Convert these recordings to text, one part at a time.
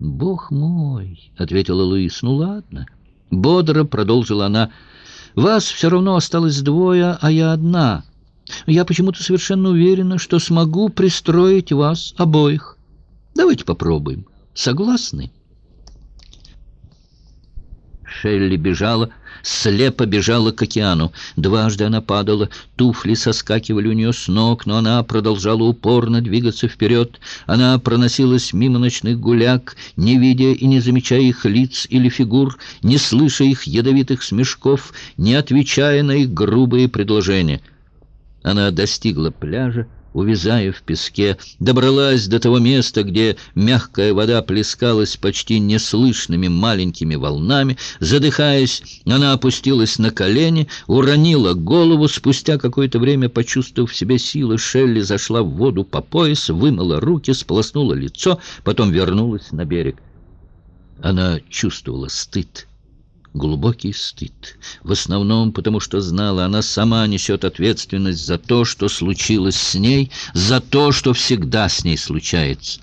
«Бог мой!» — ответила Луис. «Ну ладно». Бодро продолжила она. «Вас все равно осталось двое, а я одна. Я почему-то совершенно уверена, что смогу пристроить вас обоих. Давайте попробуем. Согласны?» Шелли бежала, слепо бежала к океану. Дважды она падала, туфли соскакивали у нее с ног, но она продолжала упорно двигаться вперед. Она проносилась мимо ночных гуляк, не видя и не замечая их лиц или фигур, не слыша их ядовитых смешков, не отвечая на их грубые предложения. Она достигла пляжа, увязая в песке, добралась до того места, где мягкая вода плескалась почти неслышными маленькими волнами. Задыхаясь, она опустилась на колени, уронила голову. Спустя какое-то время, почувствовав в себе силы, Шелли зашла в воду по пояс, вымыла руки, сполоснула лицо, потом вернулась на берег. Она чувствовала стыд глубокий стыд. В основном потому, что знала, она сама несет ответственность за то, что случилось с ней, за то, что всегда с ней случается.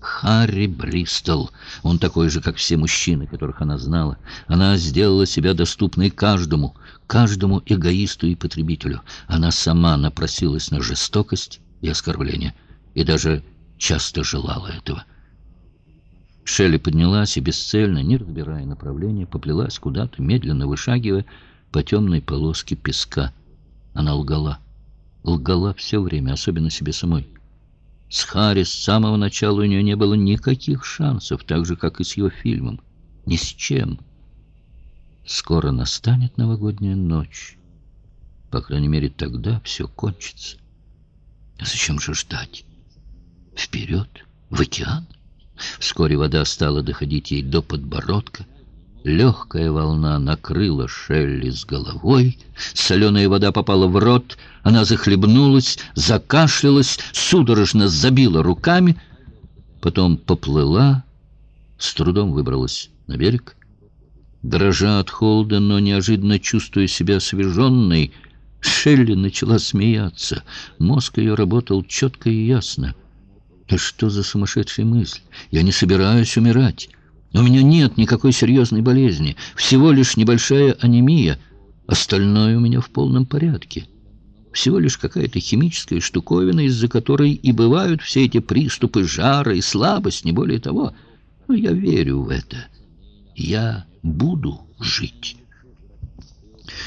Харри Бристол. Он такой же, как все мужчины, которых она знала. Она сделала себя доступной каждому, каждому эгоисту и потребителю. Она сама напросилась на жестокость и оскорбление, и даже часто желала этого. Шелли поднялась и бесцельно, не разбирая направления, поплелась куда-то, медленно вышагивая по темной полоске песка. Она лгала. Лгала все время, особенно себе самой. С Харри с самого начала у нее не было никаких шансов, так же, как и с ее фильмом. Ни с чем. Скоро настанет новогодняя ночь. По крайней мере, тогда все кончится. А зачем же ждать? Вперед, в океан? Вскоре вода стала доходить ей до подбородка. Легкая волна накрыла Шелли с головой. Соленая вода попала в рот. Она захлебнулась, закашлялась, судорожно забила руками. Потом поплыла, с трудом выбралась на берег. Дрожа от холода, но неожиданно чувствуя себя освеженной, Шелли начала смеяться. Мозг ее работал четко и ясно. Да что за сумасшедшая мысль? Я не собираюсь умирать. У меня нет никакой серьезной болезни, всего лишь небольшая анемия. Остальное у меня в полном порядке. Всего лишь какая-то химическая штуковина, из-за которой и бывают все эти приступы жара и слабость, не более того. Но я верю в это. Я буду жить».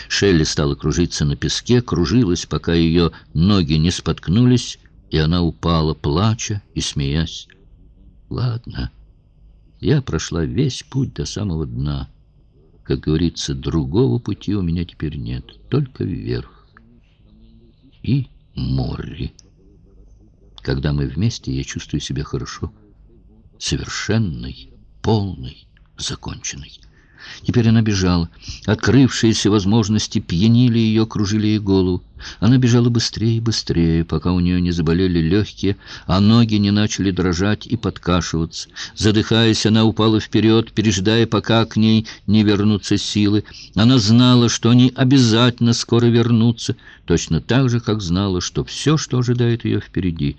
Шелли стала кружиться на песке, кружилась, пока ее ноги не споткнулись, и она упала, плача и смеясь. Ладно, я прошла весь путь до самого дна. Как говорится, другого пути у меня теперь нет, только вверх. И море. Когда мы вместе, я чувствую себя хорошо, совершенной, полной, законченной. Теперь она бежала. Открывшиеся возможности пьянили ее, кружили ей голову. Она бежала быстрее и быстрее, пока у нее не заболели легкие, а ноги не начали дрожать и подкашиваться. Задыхаясь, она упала вперед, пережидая, пока к ней не вернутся силы. Она знала, что они обязательно скоро вернутся, точно так же, как знала, что все, что ожидает ее впереди,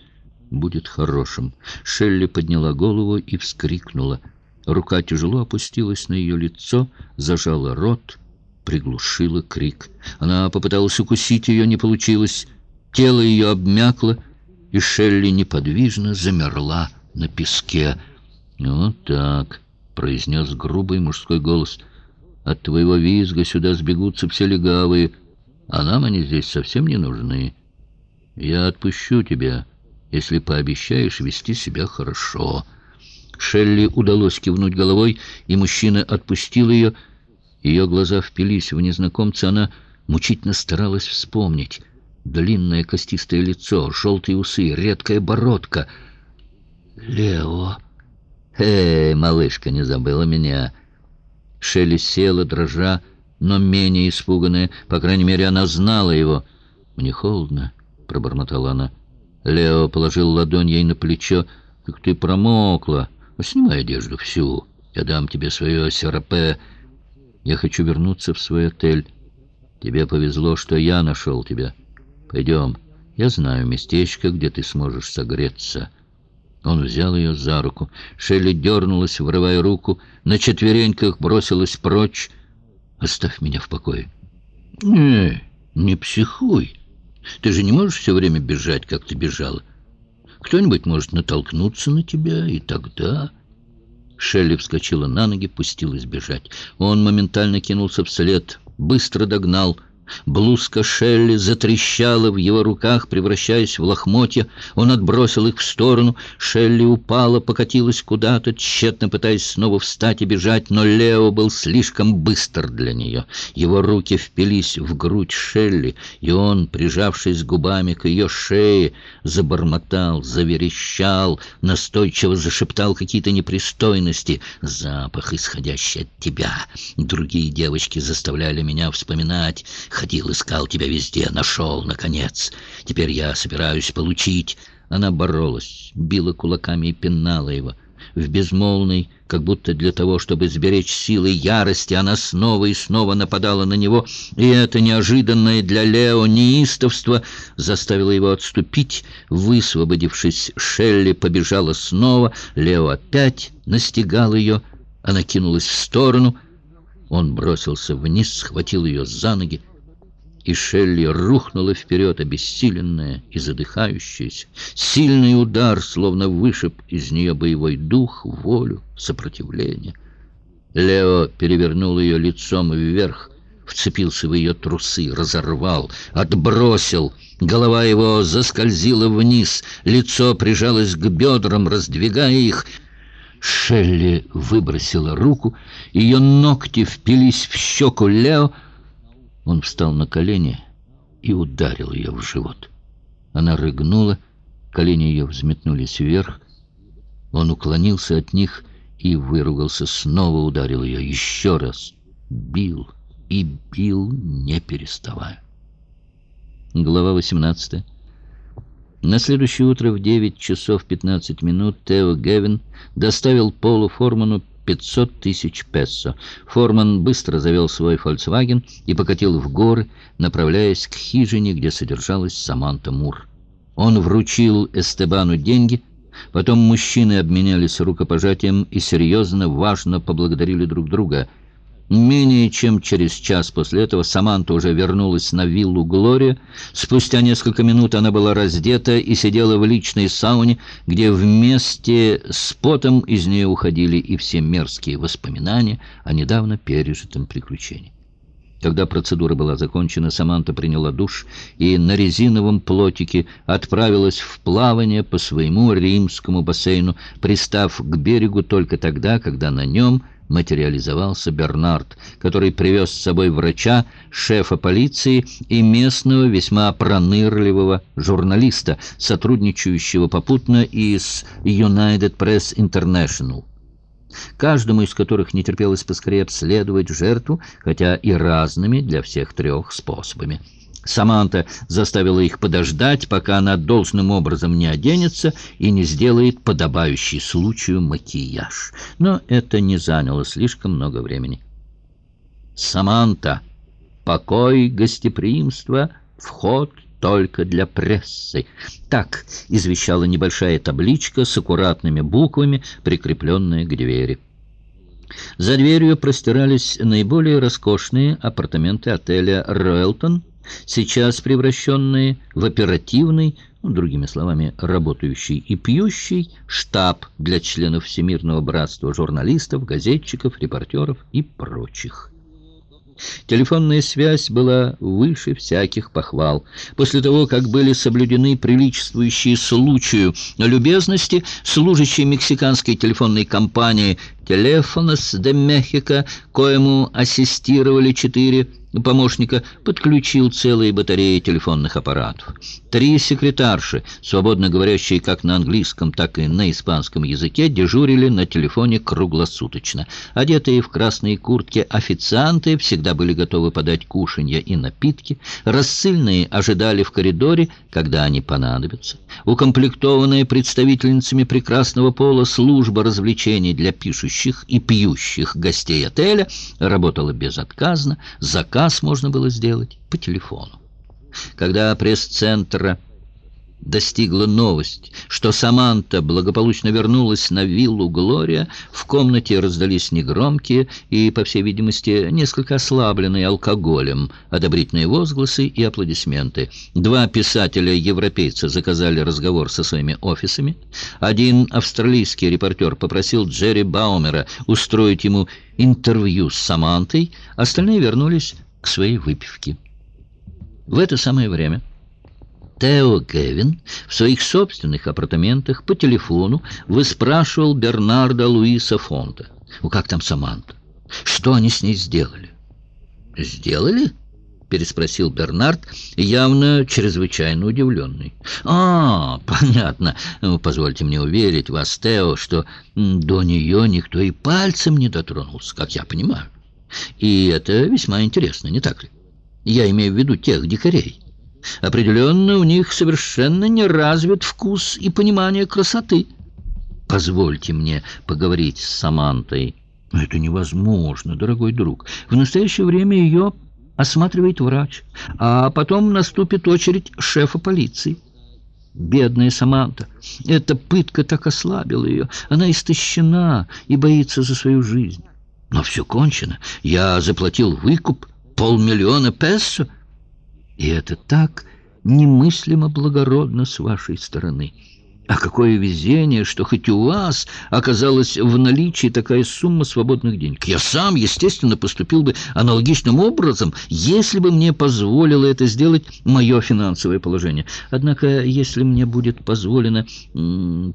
будет хорошим. Шелли подняла голову и вскрикнула — Рука тяжело опустилась на ее лицо, зажала рот, приглушила крик. Она попыталась укусить ее, не получилось. Тело ее обмякло, и Шелли неподвижно замерла на песке. «Вот так», — произнес грубый мужской голос, — «от твоего визга сюда сбегутся все легавые, а нам они здесь совсем не нужны. Я отпущу тебя, если пообещаешь вести себя хорошо». Шелли удалось кивнуть головой, и мужчина отпустил ее. Ее глаза впились в незнакомца, она мучительно старалась вспомнить. Длинное костистое лицо, желтые усы, редкая бородка. «Лео!» «Эй, малышка, не забыла меня!» Шелли села, дрожа, но менее испуганная. По крайней мере, она знала его. «Мне холодно», — пробормотала она. Лео положил ладонь ей на плечо. «Как ты промокла!» Снимай одежду всю. Я дам тебе свое серапе. Я хочу вернуться в свой отель. Тебе повезло, что я нашел тебя. Пойдем. Я знаю местечко, где ты сможешь согреться». Он взял ее за руку. Шелли дернулась, вырывая руку, на четвереньках бросилась прочь. «Оставь меня в покое». «Не, не психуй. Ты же не можешь все время бежать, как ты бежала. Кто-нибудь может натолкнуться на тебя, и тогда...» Шелли вскочила на ноги, пустилась бежать. Он моментально кинулся вслед, быстро догнал — Блузка Шелли затрещала в его руках, превращаясь в лохмотья. Он отбросил их в сторону. Шелли упала, покатилась куда-то, тщетно пытаясь снова встать и бежать, но Лео был слишком быстр для нее. Его руки впились в грудь Шелли, и он, прижавшись губами к ее шее, забормотал, заверещал, настойчиво зашептал какие-то непристойности. «Запах, исходящий от тебя. Другие девочки заставляли меня вспоминать». Ходил, искал тебя везде, нашел, наконец. Теперь я собираюсь получить. Она боролась, била кулаками и пинала его. В безмолвной, как будто для того, чтобы сберечь силы ярости, она снова и снова нападала на него, и это неожиданное для Лео неистовство заставило его отступить. Высвободившись, Шелли побежала снова, Лео опять настигал ее, она кинулась в сторону, он бросился вниз, схватил ее за ноги, и Шелли рухнула вперед, обессиленная и задыхающаяся. Сильный удар, словно вышиб из нее боевой дух, волю, сопротивление. Лео перевернул ее лицом вверх, вцепился в ее трусы, разорвал, отбросил. Голова его заскользила вниз, лицо прижалось к бедрам, раздвигая их. Шелли выбросила руку, ее ногти впились в щеку Лео, он встал на колени и ударил ее в живот. Она рыгнула, колени ее взметнулись вверх. Он уклонился от них и выругался, снова ударил ее еще раз. Бил и бил, не переставая. Глава 18. На следующее утро в 9 часов 15 минут Тео Гевин доставил Полу Форману 500 тысяч песо. Форман быстро завел свой «Фольксваген» и покатил в горы, направляясь к хижине, где содержалась Саманта Мур. Он вручил Эстебану деньги, потом мужчины обменялись рукопожатием и серьезно, важно поблагодарили друг друга – Менее чем через час после этого Саманта уже вернулась на виллу Глория. Спустя несколько минут она была раздета и сидела в личной сауне, где вместе с потом из нее уходили и все мерзкие воспоминания о недавно пережитом приключении. Когда процедура была закончена, Саманта приняла душ и на резиновом плотике отправилась в плавание по своему римскому бассейну, пристав к берегу только тогда, когда на нем материализовался Бернард, который привез с собой врача, шефа полиции и местного весьма пронырливого журналиста, сотрудничающего попутно и с United Press International каждому из которых не терпелось поскорее обследовать жертву, хотя и разными для всех трех способами. Саманта заставила их подождать, пока она должным образом не оденется и не сделает подобающий случаю макияж. Но это не заняло слишком много времени. «Саманта, покой, гостеприимство, вход только для прессы». Так извещала небольшая табличка с аккуратными буквами, прикрепленная к двери. За дверью простирались наиболее роскошные апартаменты отеля «Роэлтон», сейчас превращенные в оперативный, ну, другими словами, работающий и пьющий штаб для членов Всемирного братства журналистов, газетчиков, репортеров и прочих. Телефонная связь была выше всяких похвал. После того, как были соблюдены приличествующие случаю любезности, служащие мексиканской телефонной компании «Телефонос де Мехико», коему ассистировали четыре помощника подключил целые батареи телефонных аппаратов. Три секретарши, свободно говорящие как на английском, так и на испанском языке, дежурили на телефоне круглосуточно. Одетые в красные куртки официанты всегда были готовы подать кушанья и напитки. Рассыльные ожидали в коридоре, когда они понадобятся. Укомплектованная представительницами прекрасного пола служба развлечений для пишущих и пьющих гостей отеля работала безотказно, заказ можно было сделать по телефону. Когда пресс-центра достигла новость, что Саманта благополучно вернулась на виллу Глория, в комнате раздались негромкие и, по всей видимости, несколько ослабленные алкоголем одобрительные возгласы и аплодисменты. Два писателя-европейца заказали разговор со своими офисами. Один австралийский репортер попросил Джерри Баумера устроить ему интервью с Самантой, остальные вернулись к своей выпивке. В это самое время... Тео Кевин в своих собственных апартаментах по телефону выспрашивал Бернарда Луиса Фонта. Ну, как там Саманта? Что они с ней сделали? Сделали? переспросил Бернард, явно чрезвычайно удивленный. «А, понятно. Ну, позвольте мне уверить вас, Тео, что до нее никто и пальцем не дотронулся, как я понимаю. И это весьма интересно, не так ли? Я имею в виду тех дикарей». Определенно, у них совершенно не развит вкус и понимание красоты. Позвольте мне поговорить с Самантой. Это невозможно, дорогой друг. В настоящее время ее осматривает врач, а потом наступит очередь шефа полиции. Бедная Саманта. Эта пытка так ослабила ее. Она истощена и боится за свою жизнь. Но все кончено. Я заплатил выкуп полмиллиона песо, и это так немыслимо благородно с вашей стороны. А какое везение, что хоть у вас оказалась в наличии такая сумма свободных денег. Я сам, естественно, поступил бы аналогичным образом, если бы мне позволило это сделать мое финансовое положение. Однако, если мне будет позволено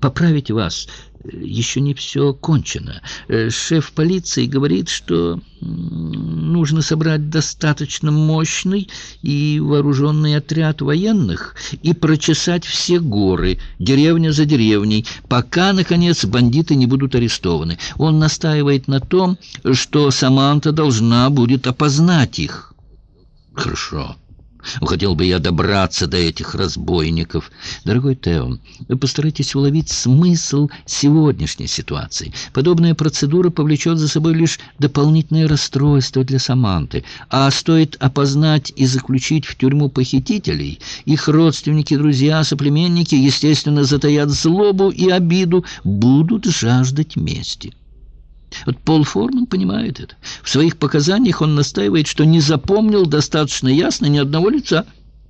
поправить вас, еще не все кончено. Э, шеф полиции говорит, что нужно собрать достаточно мощный и вооруженный отряд военных и прочесать все горы, деревня за деревней, пока, наконец, бандиты не будут арестованы. Он настаивает на том, что Саманта должна будет опознать их. Хорошо. Хотел бы я добраться до этих разбойников. Дорогой Тео, постарайтесь уловить смысл сегодняшней ситуации. Подобная процедура повлечет за собой лишь дополнительное расстройство для Саманты. А стоит опознать и заключить в тюрьму похитителей, их родственники, друзья, соплеменники, естественно, затаят злобу и обиду, будут жаждать мести. Вот Пол Форман понимает это. В своих показаниях он настаивает, что не запомнил достаточно ясно ни одного лица –